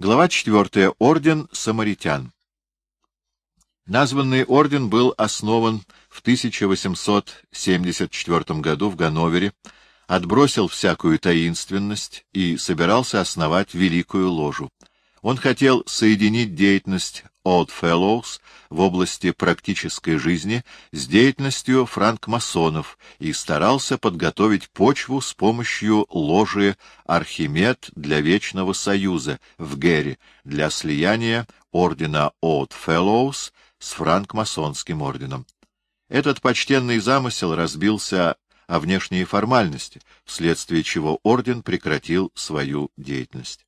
Глава 4. Орден самаритян. Названный орден был основан в 1874 году в Ганновере, отбросил всякую таинственность и собирался основать великую ложу. Он хотел соединить деятельность Old Fellows в области практической жизни с деятельностью франкмасонов и старался подготовить почву с помощью ложи Архимед для Вечного Союза в Герри для слияния ордена Old Fellows с франкмасонским орденом. Этот почтенный замысел разбился о внешние формальности, вследствие чего орден прекратил свою деятельность.